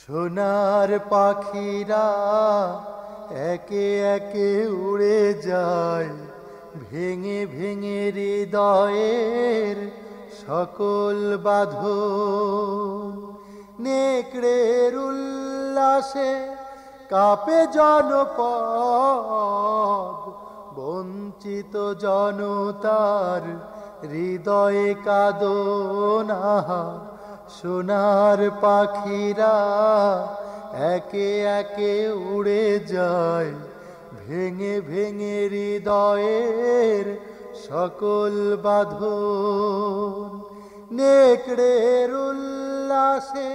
সোনার পাখিরা একে একে উড়ে যায়, ভেঙে ভেঙে হৃদয়ের সকল বাঁধন। নেকড়ের উল্লাসে কাপে জনপদ, বঞ্চিত জনতার হৃদয়ে কাদনা সোনার পাখিরা একে একে উড়ে যায়, ভেঙে ভেঙে হৃদয়ের সকল বাঁধন। নেকড়ের উল্লাসে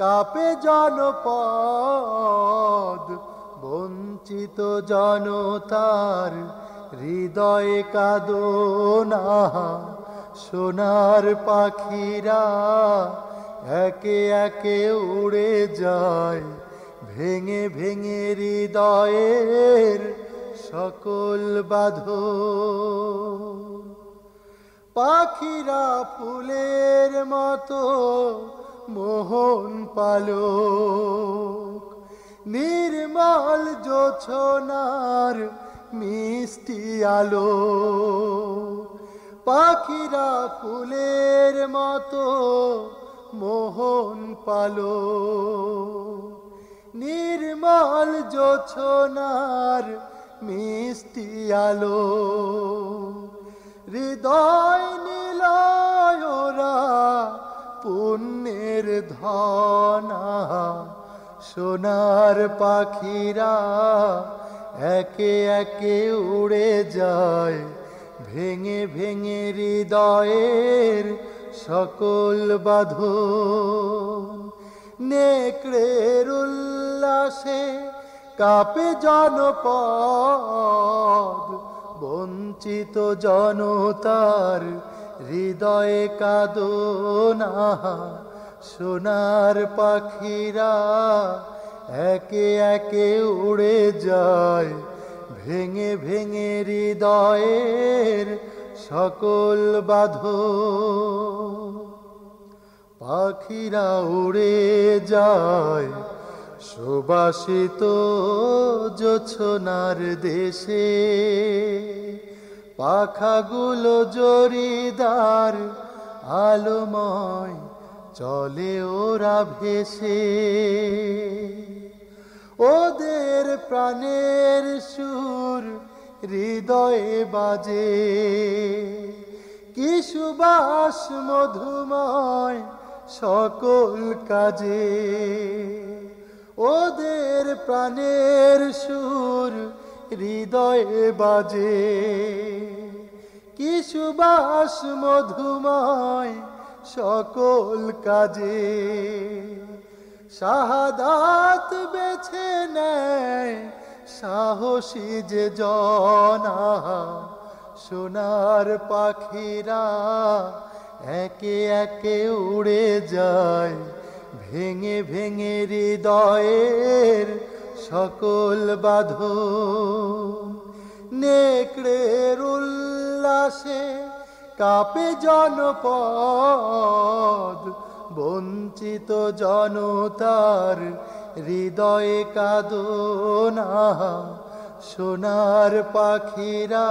কাপে জনপদ, বঞ্চিত জনতার হৃদয়ে কাদনা সোনার পাখিরা একে একে উড়ে যায়, ভেঙে ভেঙে হৃদয়ের সকল বাঁধন। পাখিরা ফুলের মতো মোহন পালক, নির্মল জোছনার মিষ্টি আলো পাখিরা ফুলের মতো মোহন পালো। নির্মল জোছনার মিষ্টি আলো। হৃদয় নীলয়রা পুণ্যের ধনা। সোনার পাখিরা একে একে উড়ে যায়। ভেঙে ভেঙে হৃদয়ের সকল বাঁধন। নেকড়ের উল্লাসে কাপে জনপদ। বঞ্চিত জনতার হৃদয়ে কাদনা সোনার পাখিরা একে একে উড়ে যায়। ভেঙে ভেঙে হৃদয়ের সকল বাঁধন পাখিরা উড়ে যায় সুবাসিত জোছনার দেশে। পাখাগুলো জরিদার আলোময় চলে ওরা ভেসে। ওদের প্রাণের সুর হৃদয়ে বাজে। কি সুবাস মধুময় সকল কাজে। ওদের প্রাণের সুর হৃদয়ে বাজে। কি সুবাস মধুময় সকল কাজে। শাহাদাত বেছে নেয় সাহসী যে জনা। সোনার পাখিরা একে একে উড়ে যায়, ভেঙে ভেঙে হৃদয়ের সকল বাঁধন। নেকড়ের উল্লাসে কাপে জনপদ বঞ্চিত জনতার হৃদয়ে কাদনা সোনার পাখিরা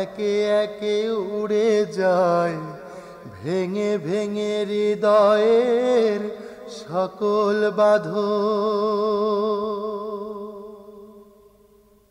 একে একে উড়ে যায়, ভেঙে ভেঙে হৃদয়ের সকল বাঁধন।